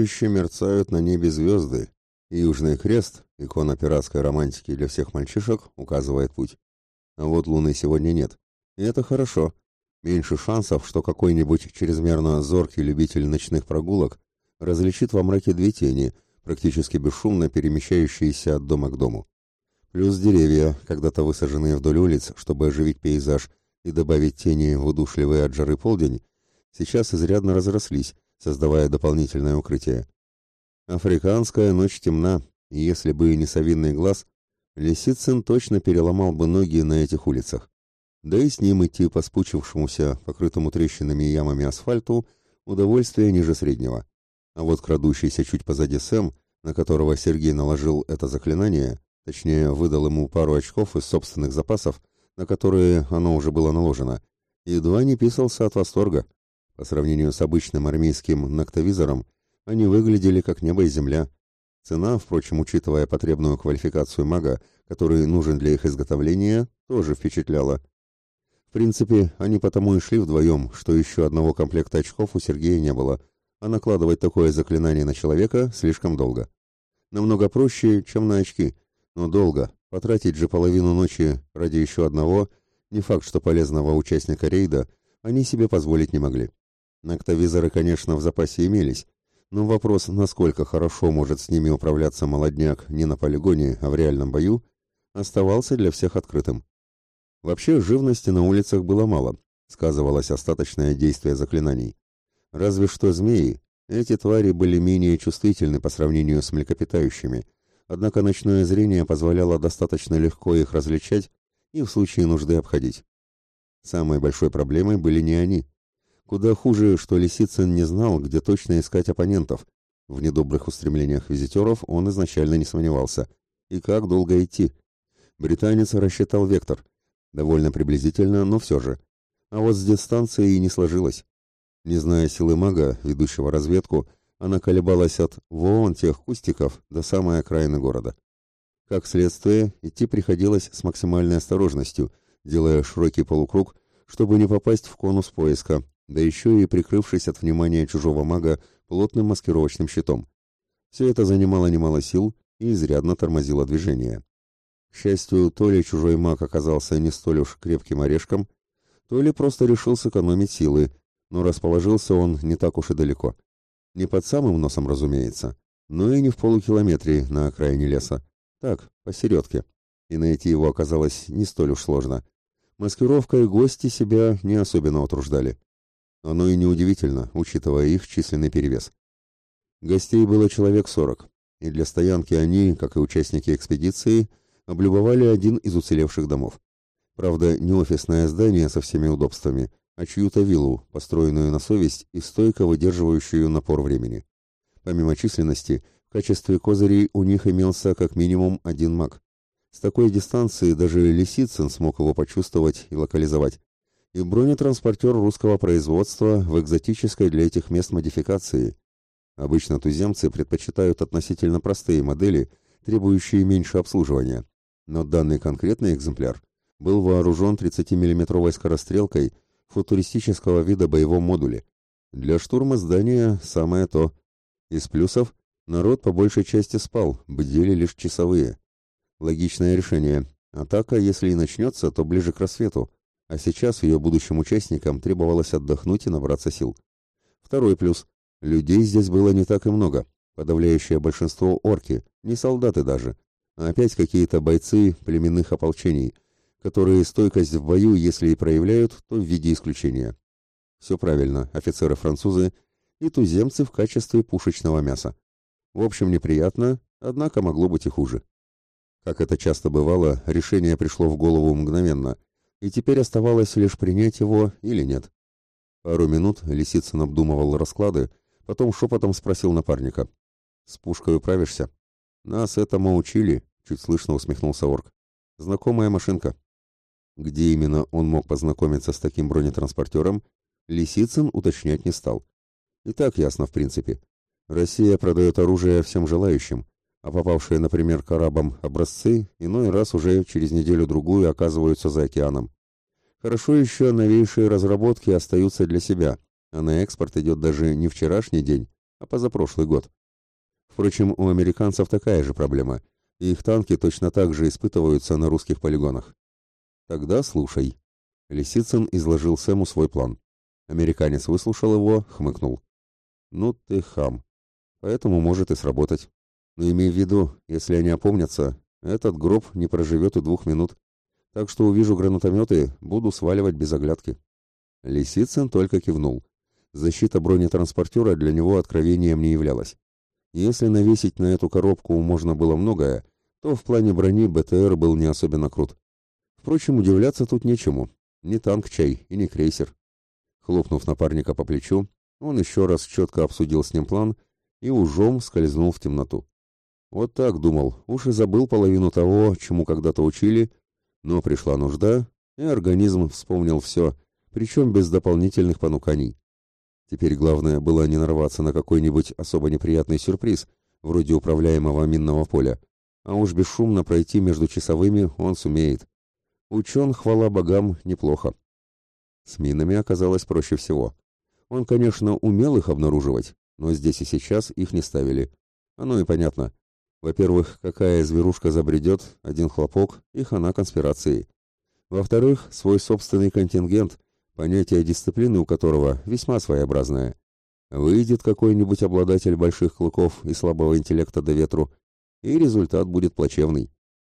торжествующе мерцают на небе звезды, и Южный Крест, икона пиратской романтики для всех мальчишек, указывает путь. А вот луны сегодня нет. И это хорошо. Меньше шансов, что какой-нибудь чрезмерно зоркий любитель ночных прогулок различит во мраке две тени, практически бесшумно перемещающиеся от дома к дому. Плюс деревья, когда-то высаженные вдоль улиц, чтобы оживить пейзаж и добавить тени в удушливый от жары полдень, сейчас изрядно разрослись, создавая дополнительное укрытие. Африканская ночь темна, и если бы не совинный глаз, Лисицын точно переломал бы ноги на этих улицах. Да и с ним идти по спучившемуся, покрытому трещинами и ямами асфальту, удовольствие ниже среднего. А вот крадущийся чуть позади Сэм, на которого Сергей наложил это заклинание, точнее, выдал ему пару очков из собственных запасов, на которые оно уже было наложено, едва не писался от восторга. По сравнению с обычным армейским ноктовизором, они выглядели как небо и земля. Цена, впрочем, учитывая потребную квалификацию мага, который нужен для их изготовления, тоже впечатляла. В принципе, они потому и шли вдвоем, что еще одного комплекта очков у Сергея не было, а накладывать такое заклинание на человека слишком долго. Намного проще, чем на очки, но долго. Потратить же половину ночи ради еще одного, не факт, что полезного участника рейда, они себе позволить не могли. Ноктовизоры, конечно, в запасе имелись, но вопрос, насколько хорошо может с ними управляться молодняк не на полигоне, а в реальном бою, оставался для всех открытым. Вообще, живности на улицах было мало, сказывалось остаточное действие заклинаний. Разве что змеи, эти твари были менее чувствительны по сравнению с млекопитающими, однако ночное зрение позволяло достаточно легко их различать и в случае нужды обходить. Самой большой проблемой были не они. Куда хуже, что Лисицын не знал, где точно искать оппонентов. В недобрых устремлениях визитеров он изначально не сомневался. И как долго идти? Британец рассчитал вектор. Довольно приблизительно, но все же. А вот с дистанцией не сложилось. Не зная силы мага, ведущего разведку, она колебалась от вон тех кустиков до самой окраины города. Как следствие, идти приходилось с максимальной осторожностью, делая широкий полукруг, чтобы не попасть в конус поиска, да еще и прикрывшись от внимания чужого мага плотным маскировочным щитом. Все это занимало немало сил и изрядно тормозило движение. К счастью, то ли чужой маг оказался не столь уж крепким орешком, то ли просто решил сэкономить силы, но расположился он не так уж и далеко. Не под самым носом, разумеется, но и не в полукилометре на окраине леса. Так, посередке. И найти его оказалось не столь уж сложно. Маскировкой гости себя не особенно утруждали. Оно и неудивительно, учитывая их численный перевес. Гостей было человек сорок, и для стоянки они, как и участники экспедиции, облюбовали один из уцелевших домов. Правда, не офисное здание со всеми удобствами, а чью-то виллу, построенную на совесть и стойко выдерживающую напор времени. Помимо численности, в качестве козырей у них имелся как минимум один маг. С такой дистанции даже Лисицын смог его почувствовать и локализовать и бронетранспортер русского производства в экзотической для этих мест модификации. Обычно туземцы предпочитают относительно простые модели, требующие меньше обслуживания. Но данный конкретный экземпляр был вооружен 30-миллиметровой скорострелкой футуристического вида боевом модуле. Для штурма здания самое то. Из плюсов народ по большей части спал, бдели лишь часовые. Логичное решение. Атака, если и начнется, то ближе к рассвету, а сейчас ее будущим участникам требовалось отдохнуть и набраться сил. Второй плюс. Людей здесь было не так и много. Подавляющее большинство орки, не солдаты даже, а опять какие-то бойцы племенных ополчений, которые стойкость в бою, если и проявляют, то в виде исключения. Все правильно, офицеры-французы и туземцы в качестве пушечного мяса. В общем, неприятно, однако могло быть и хуже. Как это часто бывало, решение пришло в голову мгновенно – и теперь оставалось лишь принять его или нет. Пару минут Лисицын обдумывал расклады, потом шепотом спросил напарника. «С пушкой управишься?» «Нас этому учили», — чуть слышно усмехнулся орк. «Знакомая машинка». Где именно он мог познакомиться с таким бронетранспортером, Лисицын уточнять не стал. И так ясно, в принципе. Россия продает оружие всем желающим, а попавшие, например, к образцы иной раз уже через неделю-другую оказываются за океаном. Хорошо еще новейшие разработки остаются для себя, а на экспорт идет даже не вчерашний день, а позапрошлый год. Впрочем, у американцев такая же проблема, и их танки точно так же испытываются на русских полигонах. Тогда слушай. Лисицын изложил Сэму свой план. Американец выслушал его, хмыкнул. Ну ты хам. Поэтому может и сработать. Но имей в виду, если они опомнятся, этот гроб не проживет и двух минут. Так что увижу гранатометы, буду сваливать без оглядки. Лисицын только кивнул. Защита бронетранспортера для него откровением не являлась. Если навесить на эту коробку можно было многое, то в плане брони БТР был не особенно крут. Впрочем, удивляться тут нечему. Не танк чай и не крейсер. Хлопнув напарника по плечу, он еще раз четко обсудил с ним план и ужом скользнул в темноту. Вот так думал, уж и забыл половину того, чему когда-то учили, но пришла нужда, и организм вспомнил все, причем без дополнительных понуканий. Теперь главное было не нарваться на какой-нибудь особо неприятный сюрприз, вроде управляемого минного поля, а уж бесшумно пройти между часовыми он сумеет. Учен, хвала богам, неплохо. С минами оказалось проще всего. Он, конечно, умел их обнаруживать, но здесь и сейчас их не ставили. Оно и понятно. Во-первых, какая зверушка забредет, один хлопок, и хана конспирации. Во-вторых, свой собственный контингент — понятие дисциплины у которого весьма своеобразное. Выйдет какой-нибудь обладатель больших клыков и слабого интеллекта до ветру, и результат будет плачевный.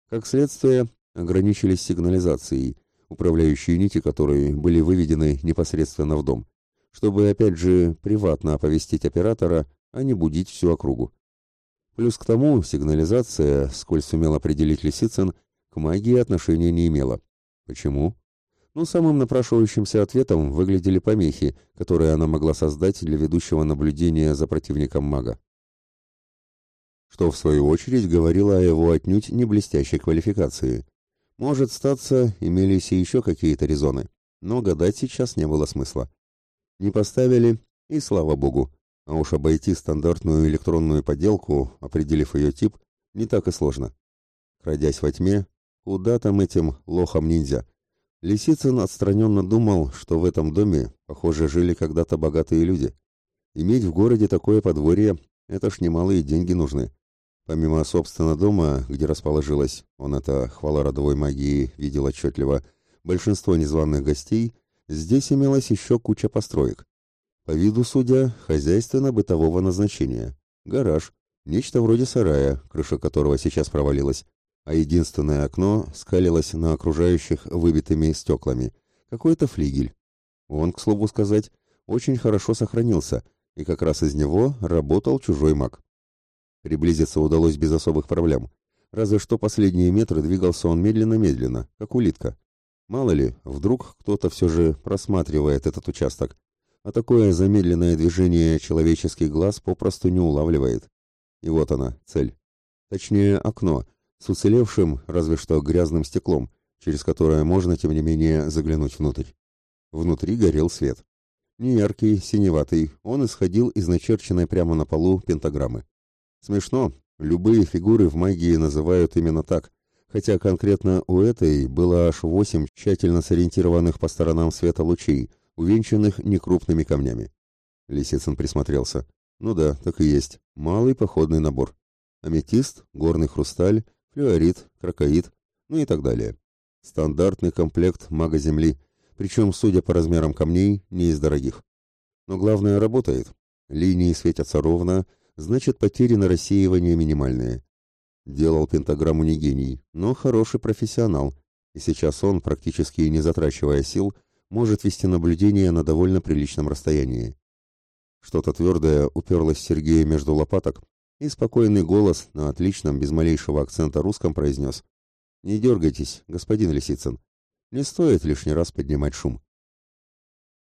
Как следствие, ограничились сигнализацией, управляющие нити которые были выведены непосредственно в дом, чтобы опять же приватно оповестить оператора, а не будить всю округу. Плюс к тому, сигнализация, сколь сумел определить Лисицын, к магии отношения не имела. Почему? но самым напрашивающимся ответом выглядели помехи, которые она могла создать для ведущего наблюдения за противником мага. Что, в свою очередь, говорило о его отнюдь не блестящей квалификации. Может, статься, имелись и еще какие-то резоны, но гадать сейчас не было смысла. Не поставили, и слава богу. А уж обойти стандартную электронную подделку, определив ее тип, не так и сложно. Крадясь во тьме, куда там этим лохам-ниндзя? Лисицын отстраненно думал, что в этом доме, похоже, жили когда-то богатые люди. Иметь в городе такое подворье – это ж немалые деньги нужны. Помимо, собственно, дома, где расположилась, он это, хвала родовой магии, видел отчетливо, большинство незваных гостей, здесь имелась еще куча построек. По виду, судя, хозяйственно-бытового назначения. Гараж, нечто вроде сарая, крыша которого сейчас провалилась, а единственное окно скалилось на окружающих выбитыми стеклами. Какой-то флигель. Он, к слову сказать, очень хорошо сохранился, и как раз из него работал чужой маг. Приблизиться удалось без особых проблем. Разве что последние метры двигался он медленно-медленно, как улитка. Мало ли, вдруг кто-то все же просматривает этот участок, а такое замедленное движение человеческий глаз попросту не улавливает. И вот она, цель. Точнее, окно, с уцелевшим, разве что грязным стеклом, через которое можно, тем не менее, заглянуть внутрь. Внутри горел свет. Не яркий, синеватый, он исходил из начерченной прямо на полу пентаграммы. Смешно, любые фигуры в магии называют именно так, хотя конкретно у этой было аж восемь тщательно сориентированных по сторонам света лучей, увенчанных некрупными камнями. Лисицын присмотрелся. Ну да, так и есть. Малый походный набор. Аметист, горный хрусталь, флюорит, крокоид, ну и так далее. Стандартный комплект мага Земли, причем, судя по размерам камней, не из дорогих. Но главное работает. Линии светятся ровно, значит потери на рассеивание минимальные. Делал пентаграмму не гений, но хороший профессионал, и сейчас он, практически не затрачивая сил, может вести наблюдение на довольно приличном расстоянии. Что-то твердое уперлось Сергею между лопаток, и спокойный голос на отличном, без малейшего акцента русском произнес. «Не дергайтесь, господин Лисицын. Не стоит лишний раз поднимать шум.